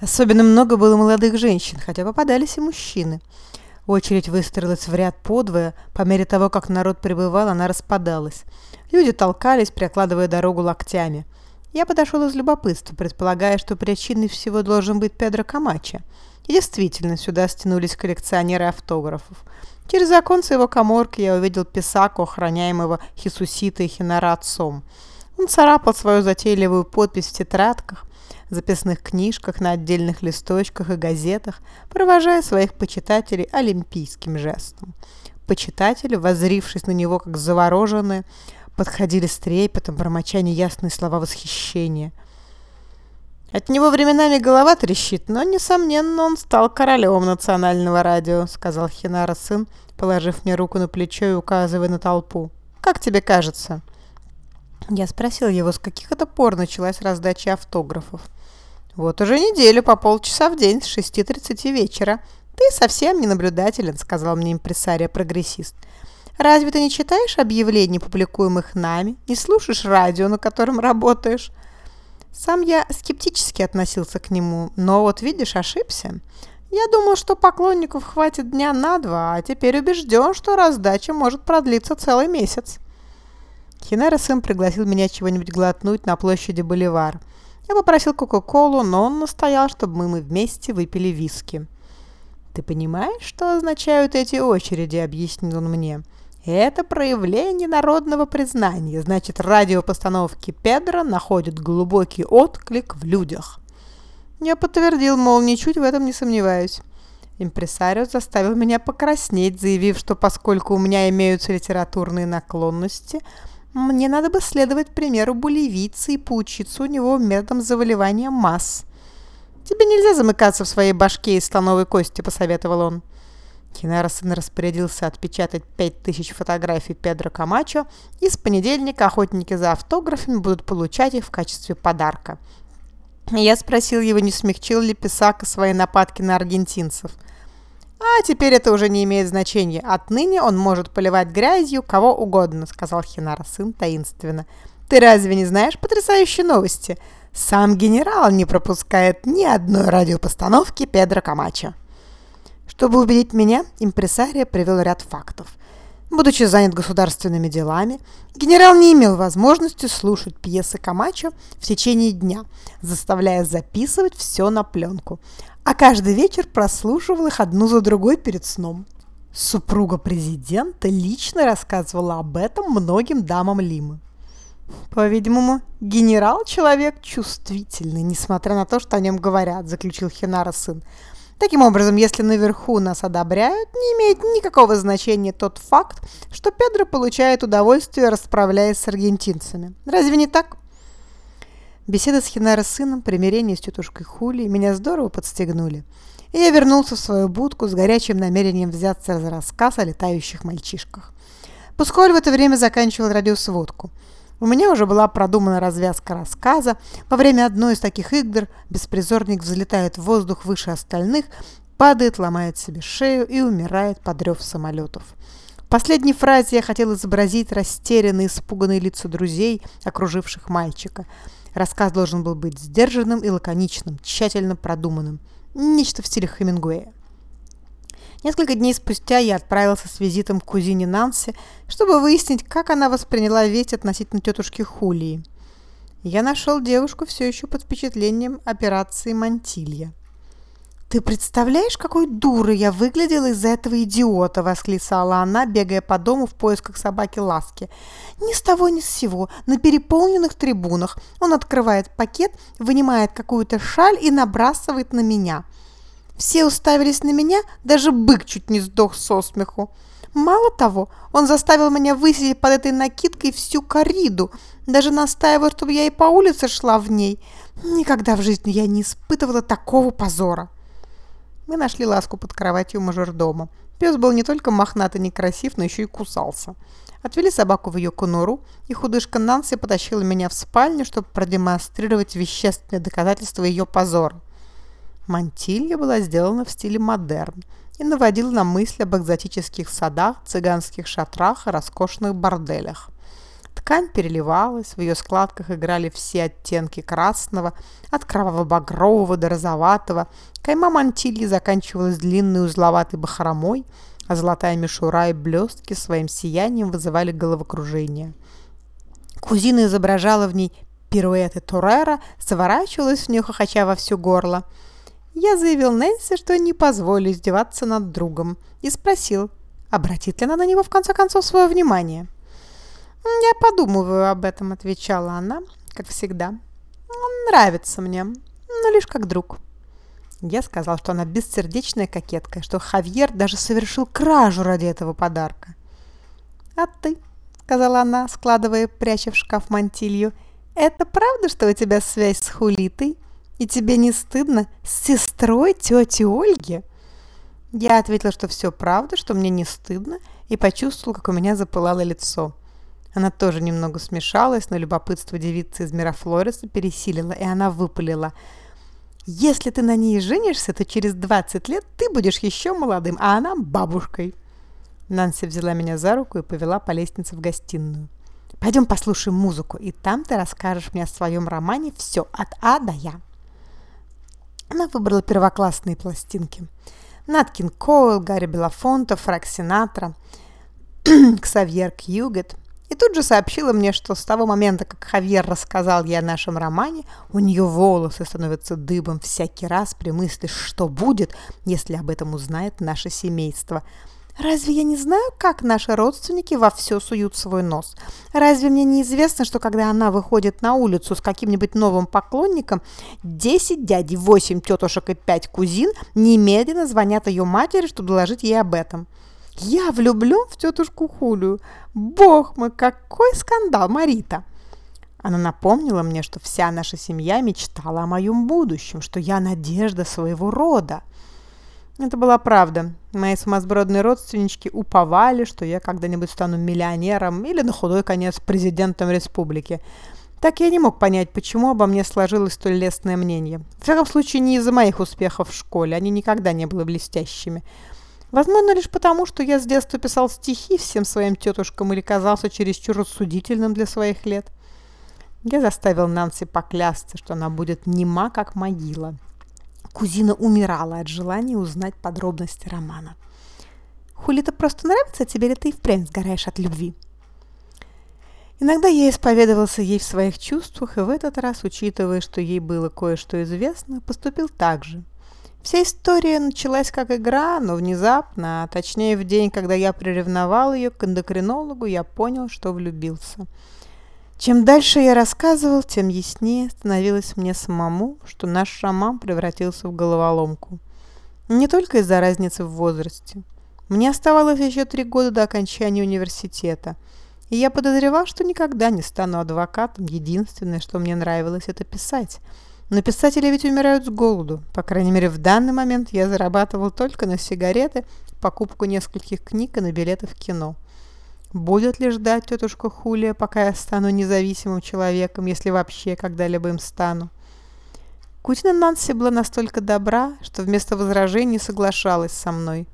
Особенно много было молодых женщин, хотя попадались и мужчины. Очередь выстроилась в ряд подвое, по мере того, как народ прибывал, она распадалась. Люди толкались, прокладывая дорогу локтями. Я подошел из любопытства, предполагая, что причиной всего должен быть Педро Камачо. И действительно, сюда стянулись коллекционеры автографов. Через оконце его коморки я увидел писаку, охраняемого Хисуситой Хинара отцом. Он царапал свою затейливую подпись в тетрадках, записных книжках, на отдельных листочках и газетах, провожая своих почитателей олимпийским жестом. Почитатели, воззрившись на него как завороженные, подходили с трепетом, бормоча неясные слова восхищения. От него временами голова трещит, но, несомненно, он стал королем национального радио, сказал Хинара сын, положив мне руку на плечо и указывая на толпу. Как тебе кажется? Я спросил его, с каких это пор началась раздача автографов. «Вот уже неделю по полчаса в день с 6.30 вечера. Ты совсем не наблюдателен», — сказал мне импресария-прогрессист. «Разве ты не читаешь объявлений, публикуемых нами, не слушаешь радио, на котором работаешь?» Сам я скептически относился к нему, но вот видишь, ошибся. Я думал, что поклонников хватит дня на два, а теперь убежден, что раздача может продлиться целый месяц. Хинера сын пригласил меня чего-нибудь глотнуть на площади Боливар. Я попросил Кока-Колу, но он настоял, чтобы мы вместе выпили виски. «Ты понимаешь, что означают эти очереди?» – объяснил он мне. «Это проявление народного признания. Значит, радиопостановки Педро находят глубокий отклик в людях». Я подтвердил, мол, ничуть в этом не сомневаюсь. Импресарио заставил меня покраснеть, заявив, что поскольку у меня имеются литературные наклонности – мне надо бы следовать примеру боливийца и поучиться у него методом заволивания масс. «Тебе нельзя замыкаться в своей башке из слоновой кости», — посоветовал он. Кинаросон распорядился отпечатать пять тысяч фотографий Педро Камачо, и с понедельника охотники за автографами будут получать их в качестве подарка. Я спросил его, не смягчил ли Писака свои нападки на аргентинцев — «А теперь это уже не имеет значения. Отныне он может поливать грязью кого угодно», — сказал Хинара сын таинственно. «Ты разве не знаешь потрясающие новости? Сам генерал не пропускает ни одной радиопостановки Педро Камачо». Чтобы убедить меня, импресария привел ряд фактов. Будучи занят государственными делами, генерал не имел возможности слушать пьесы Камачо в течение дня, заставляя записывать все на пленку а каждый вечер прослушивал их одну за другой перед сном. Супруга президента лично рассказывала об этом многим дамам Лимы. «По-видимому, генерал – человек чувствительный, несмотря на то, что о нем говорят», – заключил Хинара сын. Таким образом, если наверху нас одобряют, не имеет никакого значения тот факт, что Педро получает удовольствие, расправляясь с аргентинцами. Разве не так? Беседа с Хинаро сыном, примирение с тетушкой Хули меня здорово подстегнули. И я вернулся в свою будку с горячим намерением взяться за рассказ о летающих мальчишках. Пусколь в это время заканчивал радиосводку. У меня уже была продумана развязка рассказа. Во время одной из таких игр беспризорник взлетает в воздух выше остальных, падает, ломает себе шею и умирает под рев самолетов. В последней фразе я хотел изобразить растерянные, испуганные лица друзей, окруживших мальчика – Рассказ должен был быть сдержанным и лаконичным, тщательно продуманным. Нечто в стиле Хемингуэя. Несколько дней спустя я отправился с визитом к кузине Нанси, чтобы выяснить, как она восприняла весть относительно тетушки Хулии. Я нашел девушку все еще под впечатлением операции Мантилья. «Ты представляешь, какой дурой я выглядела из-за этого идиота!» – восклицала она, бегая по дому в поисках собаки Ласки. «Ни с того ни с сего, на переполненных трибунах. Он открывает пакет, вынимает какую-то шаль и набрасывает на меня. Все уставились на меня, даже бык чуть не сдох со смеху. Мало того, он заставил меня высидеть под этой накидкой всю кориду, даже настаивал, чтобы я и по улице шла в ней. Никогда в жизни я не испытывала такого позора!» Мы нашли ласку под кроватью мажордома. Пес был не только мохнат и некрасив, но еще и кусался. Отвели собаку в ее конуру, и худышка Нанси потащила меня в спальню, чтобы продемонстрировать вещественное доказательство ее позора. Мантилья была сделана в стиле модерн и наводила на мысль об экзотических садах, цыганских шатрах и роскошных борделях. Ткань переливалась, в ее складках играли все оттенки красного, от кроваво-багрового до розоватого. Кайма мантильи заканчивалась длинной узловатой бахромой, а золотая мишура и блестки своим сиянием вызывали головокружение. Кузина изображала в ней пируэты Турера, заворачивалась в нее, хохоча во все горло. Я заявил Нэнси, что не позволю издеваться над другом, и спросил, обратит ли она на него в конце концов свое внимание. «Я подумываю об этом», — отвечала она, как всегда. «Он нравится мне, но лишь как друг». Я сказал, что она бессердечная кокетка, что Хавьер даже совершил кражу ради этого подарка. «А ты?» — сказала она, складывая, пряча в шкаф мантилью. «Это правда, что у тебя связь с Хулитой? И тебе не стыдно с сестрой тети Ольги?» Я ответила, что все правда, что мне не стыдно, и почувствовал, как у меня запылало лицо. Она тоже немного смешалась, но любопытство девицы из Мирафлориса пересилило, и она выпалила. «Если ты на ней женишься, то через 20 лет ты будешь еще молодым, а она бабушкой». Нанси взяла меня за руку и повела по лестнице в гостиную. «Пойдем послушаем музыку, и там ты расскажешь мне о своем романе все от А до Я». Она выбрала первоклассные пластинки. Наткин Койл, Гарри Белофонто, Фрак Синатра, Ксавьер Кьюгет – и тут же сообщила мне, что с того момента, как Хавьер рассказал ей о нашем романе, у нее волосы становятся дыбом всякий раз при мысли, что будет, если об этом узнает наше семейство. Разве я не знаю, как наши родственники во все суют свой нос? Разве мне неизвестно, что когда она выходит на улицу с каким-нибудь новым поклонником, 10 дядей, 8 тетушек и 5 кузин немедленно звонят ее матери, чтобы доложить ей об этом? Я влюблен в тетушку Хулию. Бог мой, какой скандал, Марита!» Она напомнила мне, что вся наша семья мечтала о моем будущем, что я надежда своего рода. Это была правда. Мои сумасбродные родственнички уповали, что я когда-нибудь стану миллионером или на худой конец президентом республики. Так я не мог понять, почему обо мне сложилось столь лестное мнение. В всяком случае, не из-за моих успехов в школе, они никогда не были блестящими. Возможно, лишь потому, что я с детства писал стихи всем своим тетушкам или казался чересчур рассудительным для своих лет. Я заставил Нанси поклясться, что она будет нема, как могила. Кузина умирала от желания узнать подробности романа. «Хулита просто нравится тебе, или ты и впрямь сгораешь от любви?» Иногда я исповедовался ей в своих чувствах, и в этот раз, учитывая, что ей было кое-что известно, поступил так же. Вся история началась как игра, но внезапно, а точнее в день, когда я приревновал ее к эндокринологу, я понял, что влюбился. Чем дальше я рассказывал, тем яснее становилось мне самому, что наш роман превратился в головоломку. Не только из-за разницы в возрасте. Мне оставалось еще три года до окончания университета, и я подозревал, что никогда не стану адвокатом. Единственное, что мне нравилось, это писать – но писатели ведь умирают с голоду. По крайней мере, в данный момент я зарабатывал только на сигареты, покупку нескольких книг и на билеты в кино. Будет ли ждать тетушка Хулия, пока я стану независимым человеком, если вообще когда-либо им стану? Кузина Нанси была настолько добра, что вместо возражений соглашалась со мной.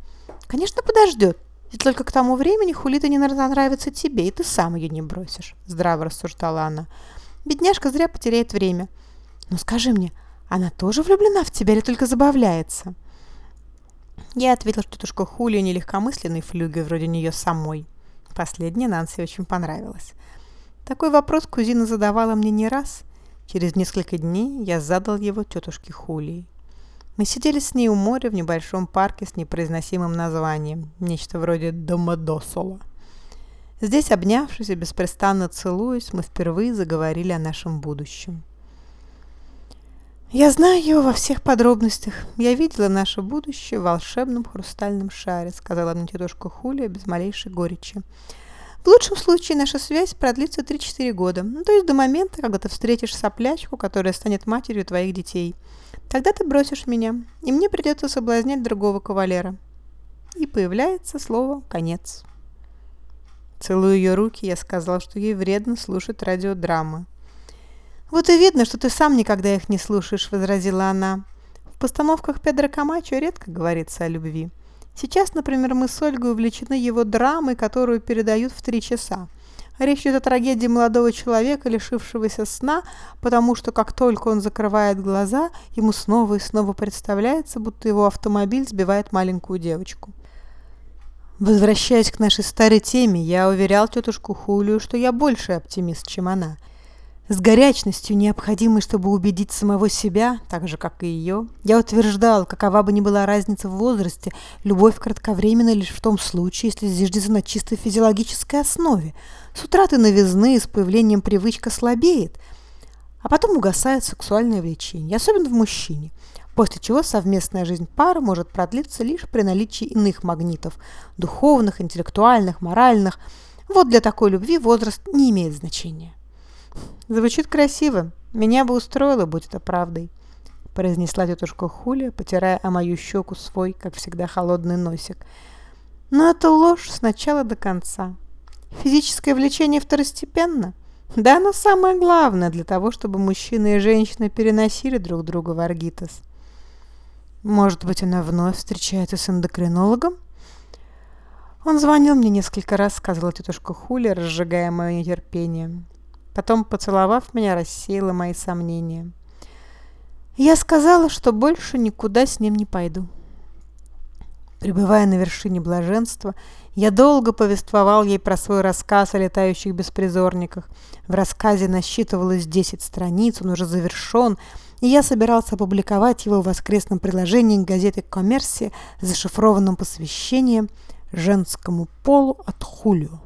«Конечно, подождет. И только к тому времени Хулита не нравится тебе, и ты сам ее не бросишь», — здраво рассуждала она. «Бедняжка зря потеряет время. «Ну скажи мне, она тоже влюблена в тебя или только забавляется?» Я ответила, что тушка Хулия не легкомысленный флюгер вроде нее самой. Последняя Нанси очень понравилась. Такой вопрос кузина задавала мне не раз. Через несколько дней я задал его тетушке Хулии. Мы сидели с ней у моря в небольшом парке с непроизносимым названием, нечто вроде Домодосола. Здесь, обнявшись и беспрестанно целуясь, мы впервые заговорили о нашем будущем. Я знаю его во всех подробностях. Я видела наше будущее в волшебном хрустальном шаре, сказала мне тетушка Хулия без малейшей горечи. В лучшем случае наша связь продлится 3-4 года, ну, то есть до момента, когда ты встретишь соплячку, которая станет матерью твоих детей. Тогда ты бросишь меня, и мне придется соблазнять другого кавалера. И появляется слово «конец». Целуя ее руки, я сказал, что ей вредно слушать радиодрамы. «Вот и видно, что ты сам никогда их не слушаешь», — возразила она. «В постановках Педро Камачо редко говорится о любви. Сейчас, например, мы с Ольгой увлечены его драмой, которую передают в три часа. Речь идет о трагедии молодого человека, лишившегося сна, потому что как только он закрывает глаза, ему снова и снова представляется, будто его автомобиль сбивает маленькую девочку. Возвращаясь к нашей старой теме, я уверял тетушку Хулию, что я больше оптимист, чем она – с горячностью, необходимой, чтобы убедить самого себя, так же, как и ее, я утверждал, какова бы ни была разница в возрасте, любовь кратковременна лишь в том случае, если зиждется на чисто физиологической основе. С утратой новизны с появлением привычка слабеет, а потом угасает сексуальное влечение, особенно в мужчине, после чего совместная жизнь пары может продлиться лишь при наличии иных магнитов – духовных, интеллектуальных, моральных. Вот для такой любви возраст не имеет значения. Звучит красиво. Меня бы устроило, будь это правдой, произнесла тетушка Хуля, потирая о мою щеку свой, как всегда, холодный носик. Но это ложь с начала до конца. Физическое влечение второстепенно. Да, оно самое главное для того, чтобы мужчина и женщина переносили друг друга в аргитас. Может быть, она вновь встречается с эндокринологом? Он звонил мне несколько раз, сказала тетушка Хуля, разжигая мое нетерпение. Потом, поцеловав меня, рассеяла мои сомнения. Я сказала, что больше никуда с ним не пойду. Пребывая на вершине блаженства, я долго повествовал ей про свой рассказ о летающих беспризорниках. В рассказе насчитывалось 10 страниц, он уже завершен, и я собирался опубликовать его в воскресном приложении газеты «Коммерсия» с зашифрованным посвящением женскому полу от Хулио.